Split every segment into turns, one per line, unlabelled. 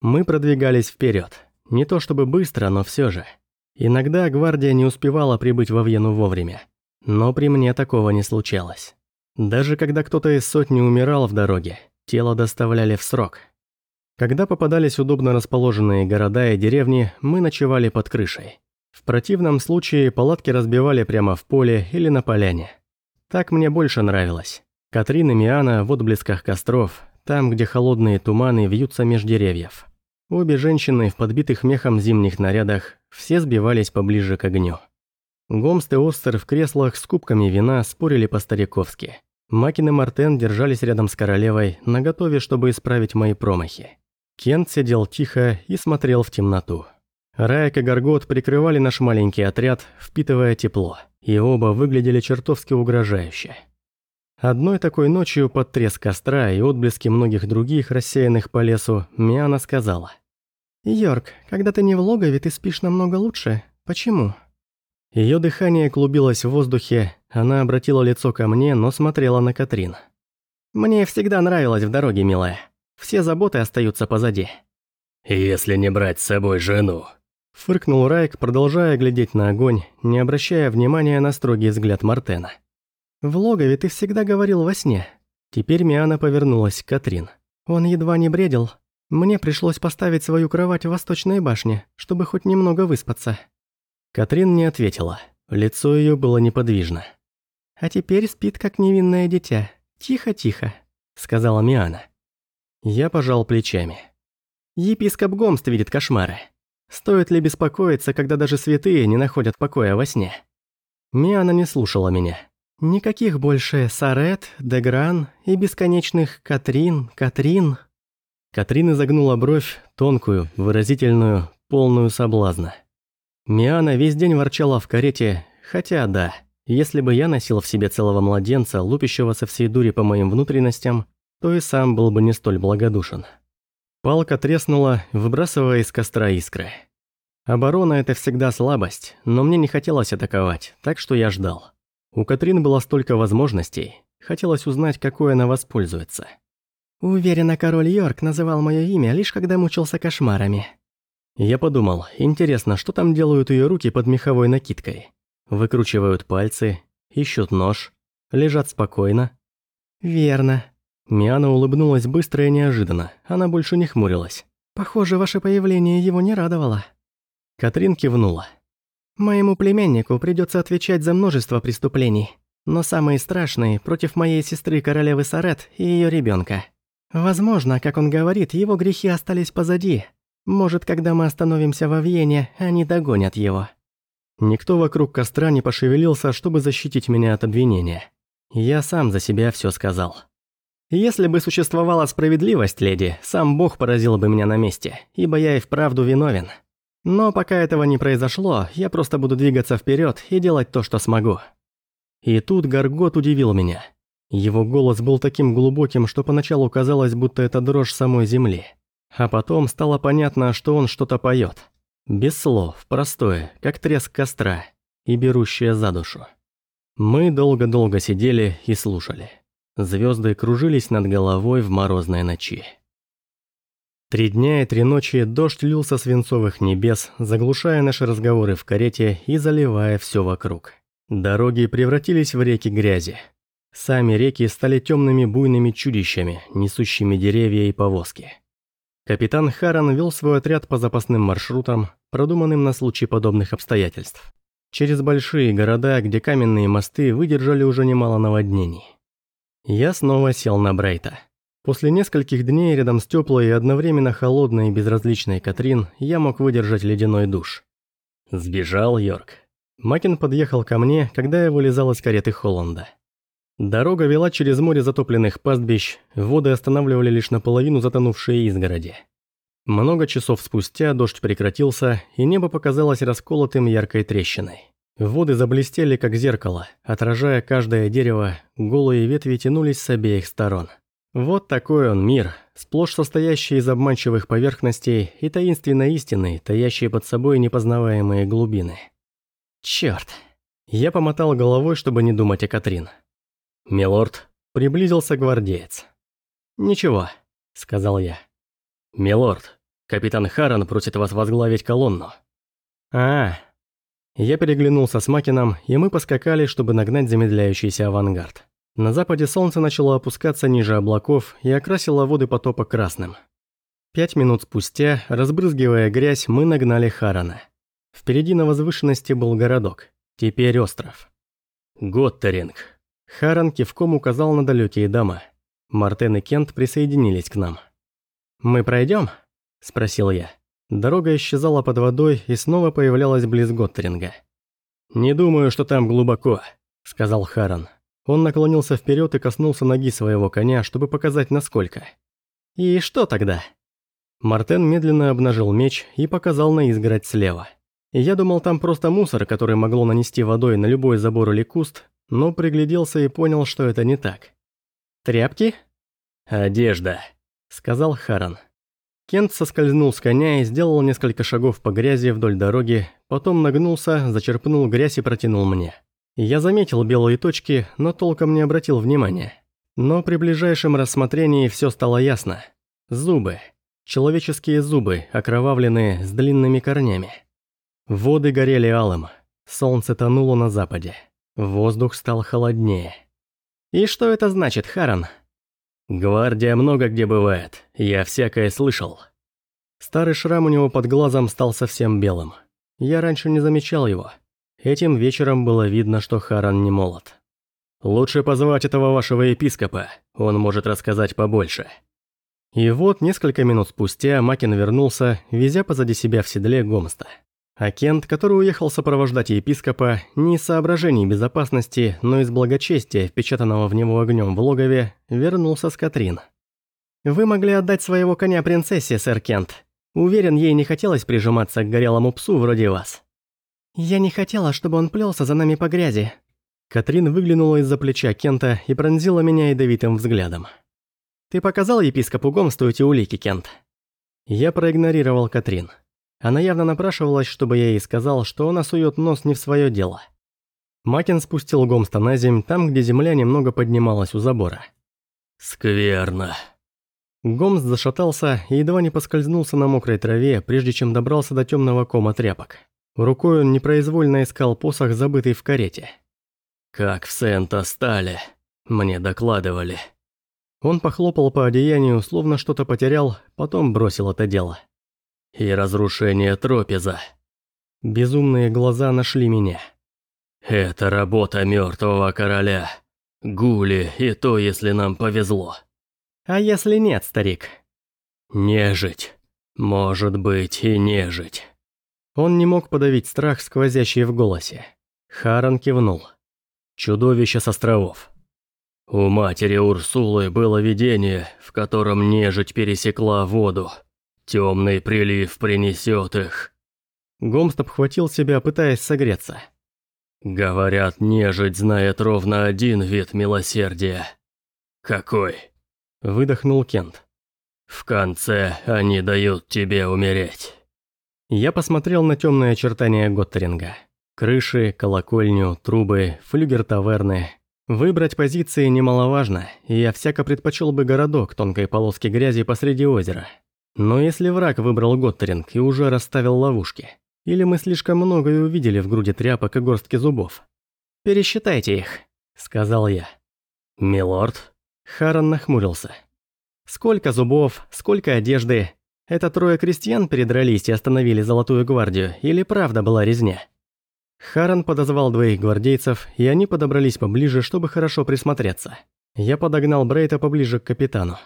Мы продвигались вперед. Не то чтобы быстро, но все же. Иногда гвардия не успевала прибыть во Вену вовремя. Но при мне такого не случалось. Даже когда кто-то из сотни умирал в дороге, тело доставляли в срок. Когда попадались удобно расположенные города и деревни, мы ночевали под крышей. В противном случае палатки разбивали прямо в поле или на поляне. Так мне больше нравилось. Катрин и Миана в отблесках костров, там, где холодные туманы вьются меж деревьев. Обе женщины в подбитых мехом зимних нарядах, все сбивались поближе к огню. Гомст и Остер в креслах с кубками вина спорили по-стариковски. Макин и Мартен держались рядом с королевой, наготове, чтобы исправить мои промахи. Кент сидел тихо и смотрел в темноту. Раек и Гаргот прикрывали наш маленький отряд, впитывая тепло, и оба выглядели чертовски угрожающе. Одной такой ночью под треск костра и отблески многих других, рассеянных по лесу, Миана сказала. «Йорк, когда ты не в логове, ты спишь намного лучше. Почему?» Ее дыхание клубилось в воздухе, она обратила лицо ко мне, но смотрела на Катрин. «Мне всегда нравилось в дороге, милая. Все заботы остаются позади».
«Если не брать с собой жену»,
Фыркнул Райк, продолжая глядеть на огонь, не обращая внимания на строгий взгляд Мартена. «В логове ты всегда говорил во сне». Теперь Миана повернулась к Катрин. «Он едва не бредил. Мне пришлось поставить свою кровать в восточной башне, чтобы хоть немного выспаться». Катрин не ответила. Лицо ее было неподвижно. «А теперь спит, как невинное дитя. Тихо-тихо», — сказала Миана. Я пожал плечами. «Епископ Гомст видит кошмары. Стоит ли беспокоиться, когда даже святые не находят покоя во сне? Миана не слушала меня. Никаких больше Сарет, Дегран и бесконечных Катрин, Катрин. Катрин изогнула бровь, тонкую, выразительную, полную соблазна. Миана весь день ворчала в карете, хотя да, если бы я носил в себе целого младенца, лупящего со всей дури по моим внутренностям, то и сам был бы не столь благодушен. Палка треснула, выбрасывая из костра искры. Оборона – это всегда слабость, но мне не хотелось атаковать, так что я ждал. У Катрин было столько возможностей, хотелось узнать, какой она воспользуется. Уверена, король Йорк называл мое имя лишь когда мучился кошмарами. Я подумал, интересно, что там делают ее руки под меховой накидкой? Выкручивают пальцы, ищут нож, лежат спокойно. Верно, Миана улыбнулась быстро и неожиданно, она больше не хмурилась. «Похоже, ваше появление его не радовало». Катрин кивнула. «Моему племяннику придется отвечать за множество преступлений, но самые страшные против моей сестры королевы Сарет и ее ребенка. Возможно, как он говорит, его грехи остались позади. Может, когда мы остановимся во Вьене, они догонят его». Никто вокруг костра не пошевелился, чтобы защитить меня от обвинения. Я сам за себя все сказал. Если бы существовала справедливость, леди, сам Бог поразил бы меня на месте, ибо я и вправду виновен. Но пока этого не произошло, я просто буду двигаться вперед и делать то, что смогу. И тут Гаргот удивил меня. Его голос был таким глубоким, что поначалу казалось, будто это дрожь самой земли. А потом стало понятно, что он что-то поет. Без слов, простое, как треск костра, и берущее за душу. Мы долго-долго сидели и слушали. Звезды кружились над головой в морозной ночи. Три дня и три ночи дождь лился свинцовых небес, заглушая наши разговоры в карете и заливая все вокруг. Дороги превратились в реки грязи. Сами реки стали темными буйными чудищами, несущими деревья и повозки. Капитан Харан вел свой отряд по запасным маршрутам, продуманным на случай подобных обстоятельств. Через большие города, где каменные мосты выдержали уже немало наводнений. Я снова сел на Брейта. После нескольких дней рядом с теплой и одновременно холодной и безразличной Катрин я мог выдержать ледяной душ. Сбежал Йорк. Макин подъехал ко мне, когда я вылезал из кареты Холланда. Дорога вела через море затопленных пастбищ, воды останавливали лишь наполовину затонувшие изгороди. Много часов спустя дождь прекратился, и небо показалось расколотым яркой трещиной. Воды заблестели, как зеркало, отражая каждое дерево, голые ветви тянулись с обеих сторон. Вот такой он мир, сплошь состоящий из обманчивых поверхностей и таинственной истины, таящей под собой непознаваемые глубины. Черт! Я помотал головой, чтобы не думать о Катрин. «Милорд», — приблизился гвардеец. «Ничего», — сказал я. «Милорд»,
Капитан Харан просит вас возглавить колонну».
«А, я переглянулся с Макином, и мы поскакали, чтобы нагнать замедляющийся авангард. На западе солнце начало опускаться ниже облаков и окрасило воды потопа красным. Пять минут спустя, разбрызгивая грязь, мы нагнали Харана. Впереди на возвышенности был городок, теперь остров.
Готтеринг.
Харан кивком указал на далекие дома. Мартен и Кент присоединились к нам. «Мы пройдем?» – спросил я. Дорога исчезала под водой и снова появлялась близ Готтеринга.
«Не думаю, что там глубоко», – сказал
Харан. Он наклонился вперед и коснулся ноги своего коня, чтобы показать насколько. «И что тогда?» Мартен медленно обнажил меч и показал на изгородь слева. Я думал, там просто мусор, который могло нанести водой на любой забор или куст, но пригляделся и понял, что это не так. «Тряпки?»
«Одежда», —
сказал Харан. Кент соскользнул с коня и сделал несколько шагов по грязи вдоль дороги, потом нагнулся, зачерпнул грязь и протянул мне. Я заметил белые точки, но толком не обратил внимания. Но при ближайшем рассмотрении все стало ясно. Зубы. Человеческие зубы, окровавленные, с длинными корнями. Воды горели алым. Солнце тонуло на западе. Воздух стал холоднее. «И что это значит, Харан?»
«Гвардия много где бывает, я всякое слышал».
Старый шрам у него под глазом стал совсем белым. Я раньше не замечал его. Этим вечером было видно, что Харан не молод.
«Лучше позвать этого вашего епископа, он может рассказать побольше».
И вот несколько минут спустя Макин вернулся, везя позади себя в седле Гомста. А Кент, который уехал сопровождать епископа, не из соображений безопасности, но из благочестия, впечатанного в него огнем в логове, вернулся с Катрин. «Вы могли отдать своего коня принцессе, сэр Кент. Уверен, ей не хотелось прижиматься к горелому псу вроде вас». «Я не хотела, чтобы он плелся за нами по грязи». Катрин выглянула из-за плеча Кента и пронзила меня ядовитым взглядом. «Ты показал епископу Гомсту эти улики, Кент?» Я проигнорировал Катрин. Она явно напрашивалась, чтобы я ей сказал, что она сует нос не в свое дело. Макин спустил Гомста на земь, там, где земля немного поднималась у забора.
«Скверно».
Гомст зашатался и едва не поскользнулся на мокрой траве, прежде чем добрался до темного кома тряпок. Рукой он непроизвольно искал посох, забытый в карете.
«Как в Сент-Астале. Мне докладывали».
Он похлопал по одеянию, словно что-то потерял, потом бросил это дело
и разрушение трапеза.
Безумные глаза нашли меня.
Это работа мертвого короля. Гули, и то, если нам повезло.
А если нет, старик?
Нежить. Может быть и нежить.
Он не мог подавить страх, сквозящий в голосе. Харан кивнул.
Чудовище с островов. У матери Урсулы было видение, в котором нежить пересекла воду. Темный прилив принесет их.
Гомст обхватил себя, пытаясь согреться.
Говорят, нежить знает ровно один вид милосердия. Какой?
Выдохнул Кент.
В конце они дают тебе умереть.
Я посмотрел на темные очертания Готтеринга. Крыши, колокольню, трубы, флюгер таверны. Выбрать позиции немаловажно, и я всяко предпочел бы городок тонкой полоски грязи посреди озера. Но если враг выбрал Готтеринг и уже расставил ловушки, или мы слишком многое увидели в груди тряпок и горстки зубов? «Пересчитайте их», — сказал я.
«Милорд?»
Харан нахмурился. «Сколько зубов, сколько одежды? Это трое крестьян передрались и остановили Золотую Гвардию, или правда была резня?» Харан подозвал двоих гвардейцев, и они подобрались поближе, чтобы хорошо присмотреться. Я подогнал Брейта поближе к капитану.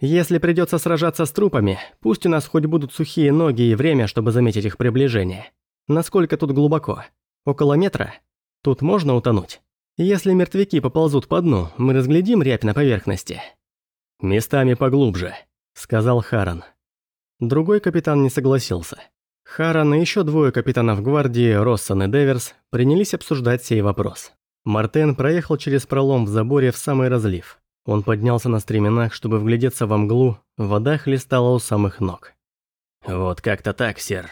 Если придется сражаться с трупами, пусть у нас хоть будут сухие ноги и время, чтобы заметить их приближение. Насколько тут глубоко? Около метра? Тут можно утонуть? Если мертвяки поползут по дну, мы разглядим рябь на поверхности.
«Местами поглубже», — сказал Харан.
Другой капитан не согласился. Харан и еще двое капитанов гвардии, Россон и Деверс, принялись обсуждать сей вопрос. Мартен проехал через пролом в заборе в самый разлив. Он поднялся на стременах, чтобы вглядеться во мглу, вода хлестала у самых ног.
«Вот как-то так, сэр».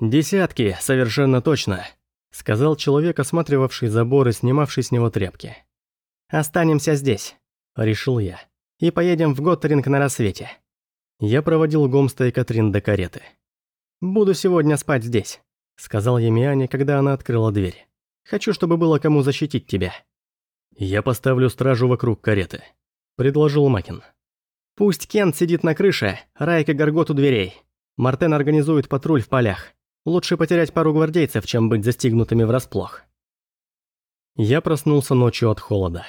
«Десятки, совершенно точно», — сказал человек, осматривавший забор и снимавший с него тряпки. «Останемся здесь», — решил я, — «и поедем в Готтеринг на рассвете». Я проводил Гомста и Катрин до кареты. «Буду сегодня спать здесь», — сказал я Миане, когда она открыла дверь. «Хочу, чтобы было кому защитить тебя».
«Я поставлю стражу вокруг кареты», — предложил Макин.
«Пусть Кент сидит на крыше, Райк и Гаргот у дверей. Мартен организует патруль в полях. Лучше потерять пару гвардейцев, чем быть застигнутыми врасплох». Я проснулся ночью от холода.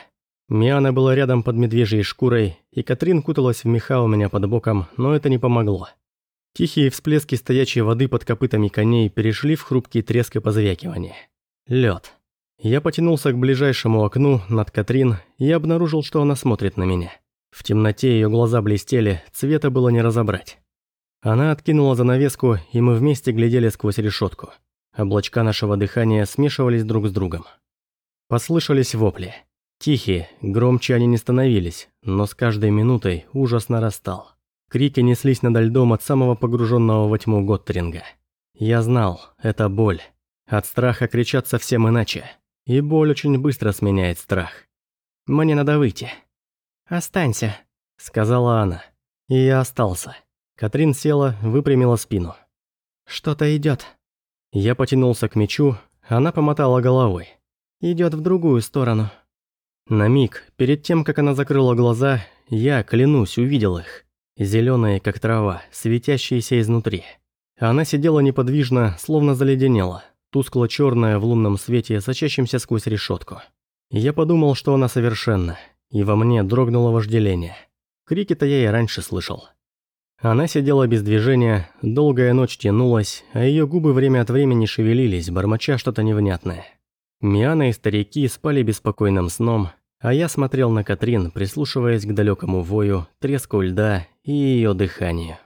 Миана была рядом под медвежьей шкурой, и Катрин куталась в меха у меня под боком, но это не помогло. Тихие всплески стоячей воды под копытами коней перешли в хрупкий треск и позвякивание. Лед. Я потянулся к ближайшему окну над Катрин и обнаружил, что она смотрит на меня. В темноте ее глаза блестели, цвета было не разобрать. Она откинула занавеску, и мы вместе глядели сквозь решетку. Облачка нашего дыхания смешивались друг с другом. Послышались вопли. Тихие, громче они не становились, но с каждой минутой ужас нарастал. Крики неслись над льдом от самого погруженного во тьму Готтеринга. Я знал, это боль. От страха кричат совсем иначе. И боль очень быстро сменяет страх. «Мне надо выйти». «Останься», — сказала она. И я остался. Катрин села, выпрямила спину. «Что-то идет. Я потянулся к мечу, она помотала головой. «Идет в другую сторону». На миг, перед тем, как она закрыла глаза, я, клянусь, увидел их. Зеленые, как трава, светящиеся изнутри. Она сидела неподвижно, словно заледенела, тускло-черная в лунном свете, сочащемся сквозь решетку. Я подумал, что она совершенна, и во мне дрогнуло вожделение. Крики-то я и раньше слышал. Она сидела без движения, долгая ночь тянулась, а ее губы время от времени шевелились, бормоча что-то невнятное. Миана и старики спали беспокойным сном, а я смотрел на Катрин, прислушиваясь к далекому вою, треску льда и ее дыханию.